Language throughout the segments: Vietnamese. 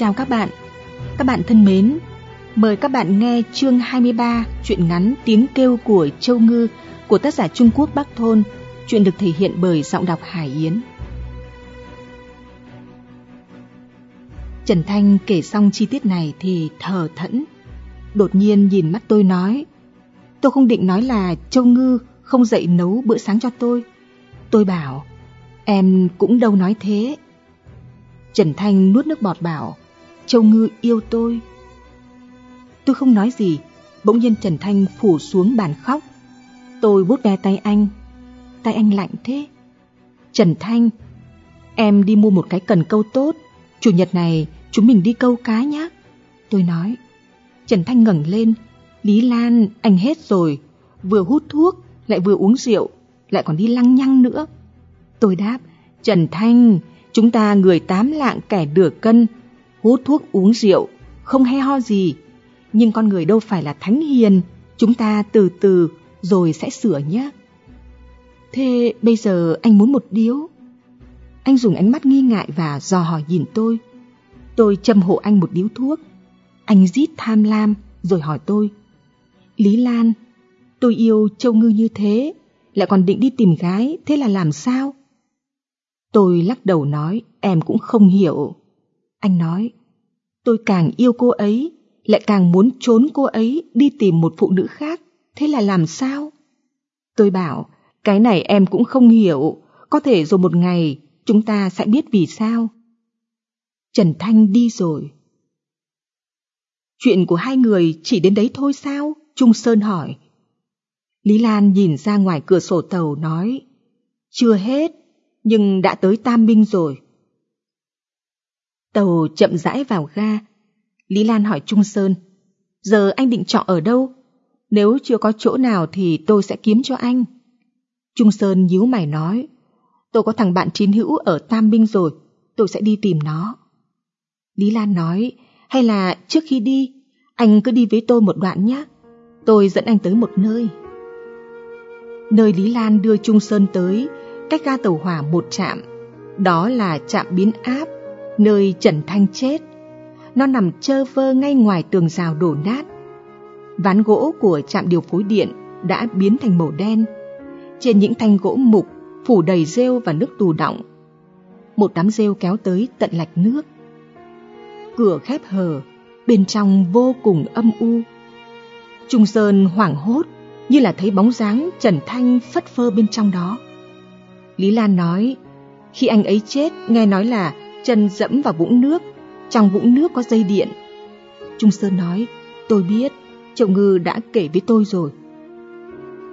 chào các bạn. Các bạn thân mến, mời các bạn nghe chương 23 truyện ngắn Tiếng kêu của Châu Ngư của tác giả Trung Quốc Bắc Thôn. Chuyện được thể hiện bởi giọng đọc Hải Yến. Trần Thanh kể xong chi tiết này thì thở thẫn. Đột nhiên nhìn mắt tôi nói, tôi không định nói là Châu Ngư không dậy nấu bữa sáng cho tôi. Tôi bảo, em cũng đâu nói thế. Trần Thanh nuốt nước bọt bảo, Châu Ngư yêu tôi. Tôi không nói gì, bỗng nhiên Trần Thanh phủ xuống bàn khóc. Tôi bút ve tay anh, tay anh lạnh thế. Trần Thanh, em đi mua một cái cần câu tốt, chủ nhật này chúng mình đi câu cá nhé. Tôi nói, Trần Thanh ngẩng lên, Lý Lan, anh hết rồi, vừa hút thuốc, lại vừa uống rượu, lại còn đi lăng nhăng nữa. Tôi đáp, Trần Thanh, chúng ta người tám lạng kẻ nửa cân, hút thuốc uống rượu, không hay ho gì. Nhưng con người đâu phải là thánh hiền, chúng ta từ từ rồi sẽ sửa nhé. Thế bây giờ anh muốn một điếu? Anh dùng ánh mắt nghi ngại và dò hỏi nhìn tôi. Tôi châm hộ anh một điếu thuốc. Anh rít tham lam rồi hỏi tôi. Lý Lan, tôi yêu Châu Ngư như thế, lại còn định đi tìm gái, thế là làm sao? Tôi lắc đầu nói, em cũng không hiểu. Anh nói, tôi càng yêu cô ấy, lại càng muốn trốn cô ấy đi tìm một phụ nữ khác, thế là làm sao? Tôi bảo, cái này em cũng không hiểu, có thể rồi một ngày chúng ta sẽ biết vì sao. Trần Thanh đi rồi. Chuyện của hai người chỉ đến đấy thôi sao? Trung Sơn hỏi. Lý Lan nhìn ra ngoài cửa sổ tàu nói, chưa hết, nhưng đã tới Tam Minh rồi. Tàu chậm rãi vào ga. Lý Lan hỏi Trung Sơn, giờ anh định chọn ở đâu? Nếu chưa có chỗ nào thì tôi sẽ kiếm cho anh. Trung Sơn nhíu mày nói, tôi có thằng bạn chiến hữu ở Tam Minh rồi, tôi sẽ đi tìm nó. Lý Lan nói, hay là trước khi đi, anh cứ đi với tôi một đoạn nhé. Tôi dẫn anh tới một nơi. Nơi Lý Lan đưa Trung Sơn tới, cách ga tàu hỏa một trạm. Đó là trạm biến áp, nơi Trần Thanh chết. Nó nằm trơ vơ ngay ngoài tường rào đổ nát. Ván gỗ của trạm điều phối điện đã biến thành màu đen. Trên những thanh gỗ mục phủ đầy rêu và nước tù đọng. Một đám rêu kéo tới tận lạch nước. Cửa khép hờ, bên trong vô cùng âm u. Trung Sơn hoảng hốt như là thấy bóng dáng Trần Thanh phất phơ bên trong đó. Lý Lan nói, khi anh ấy chết nghe nói là chân dẫm vào vũng nước, trong vũng nước có dây điện. Trung Sơn nói, tôi biết, Triệu Ngư đã kể với tôi rồi.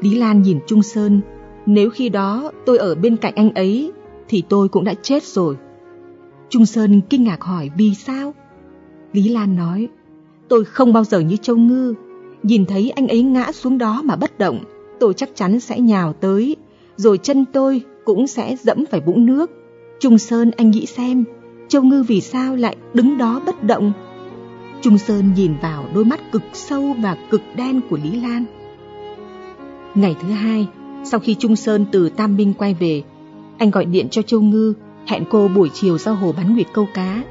Lý Lan nhìn Trung Sơn, nếu khi đó tôi ở bên cạnh anh ấy thì tôi cũng đã chết rồi. Trung Sơn kinh ngạc hỏi vì sao? Lý Lan nói, tôi không bao giờ như Châu Ngư, nhìn thấy anh ấy ngã xuống đó mà bất động, tôi chắc chắn sẽ nhào tới, rồi chân tôi cũng sẽ dẫm phải vũng nước. Trung Sơn anh nghĩ xem, Châu Ngư vì sao lại đứng đó bất động? Trung Sơn nhìn vào đôi mắt cực sâu và cực đen của Lý Lan. Ngày thứ hai, sau khi Trung Sơn từ Tam Minh quay về, anh gọi điện cho Châu Ngư, hẹn cô buổi chiều ra hồ bán nguyệt câu cá.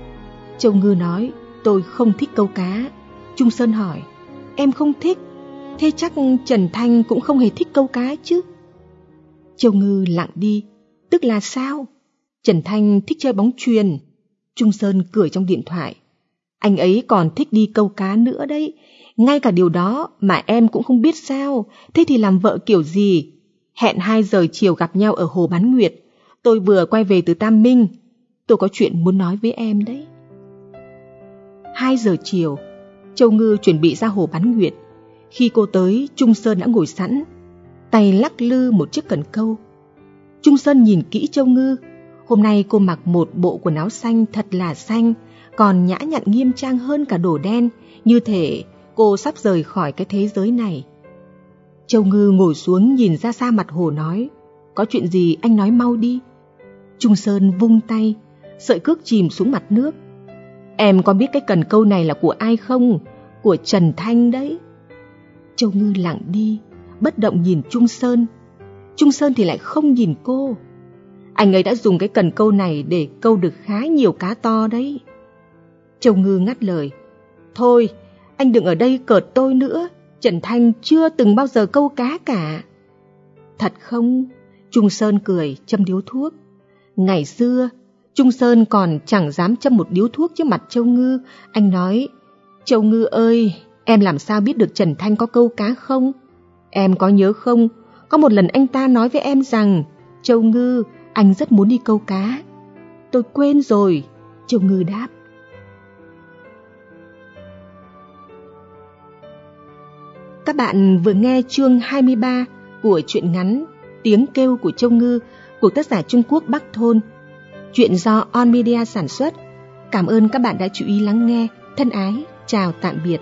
Châu Ngư nói, tôi không thích câu cá. Trung Sơn hỏi, em không thích, thế chắc Trần Thanh cũng không hề thích câu cá chứ? Châu Ngư lặng đi, tức là sao? Trần Thanh thích chơi bóng truyền. Trung Sơn cười trong điện thoại. Anh ấy còn thích đi câu cá nữa đấy. Ngay cả điều đó mà em cũng không biết sao. Thế thì làm vợ kiểu gì? Hẹn 2 giờ chiều gặp nhau ở Hồ Bán Nguyệt. Tôi vừa quay về từ Tam Minh. Tôi có chuyện muốn nói với em đấy. 2 giờ chiều, Châu Ngư chuẩn bị ra Hồ Bán Nguyệt. Khi cô tới, Trung Sơn đã ngồi sẵn, tay lắc lư một chiếc cần câu. Trung Sơn nhìn kỹ Châu Ngư, hôm nay cô mặc một bộ quần áo xanh thật là xanh, còn nhã nhặn nghiêm trang hơn cả đồ đen, như thể cô sắp rời khỏi cái thế giới này. Châu Ngư ngồi xuống nhìn ra xa mặt hồ nói, có chuyện gì anh nói mau đi. Trung Sơn vung tay, sợi cước chìm xuống mặt nước. Em có biết cái cần câu này là của ai không? Của Trần Thanh đấy. Châu Ngư lặng đi, bất động nhìn Trung Sơn. Trung Sơn thì lại không nhìn cô. Anh ấy đã dùng cái cần câu này để câu được khá nhiều cá to đấy. Châu Ngư ngắt lời. Thôi, anh đừng ở đây cợt tôi nữa. Trần Thanh chưa từng bao giờ câu cá cả. Thật không? Trung Sơn cười, châm điếu thuốc. Ngày xưa, Trung Sơn còn chẳng dám châm một điếu thuốc trước mặt Châu Ngư. Anh nói, Châu Ngư ơi, em làm sao biết được Trần Thanh có câu cá không? Em có nhớ không? Có một lần anh ta nói với em rằng, Châu Ngư, anh rất muốn đi câu cá. Tôi quên rồi, Châu Ngư đáp. Các bạn vừa nghe chương 23 của truyện ngắn Tiếng kêu của Châu Ngư của tác giả Trung Quốc Bắc Thôn. Chuyện do On Media sản xuất. Cảm ơn các bạn đã chú ý lắng nghe. Thân ái, chào tạm biệt.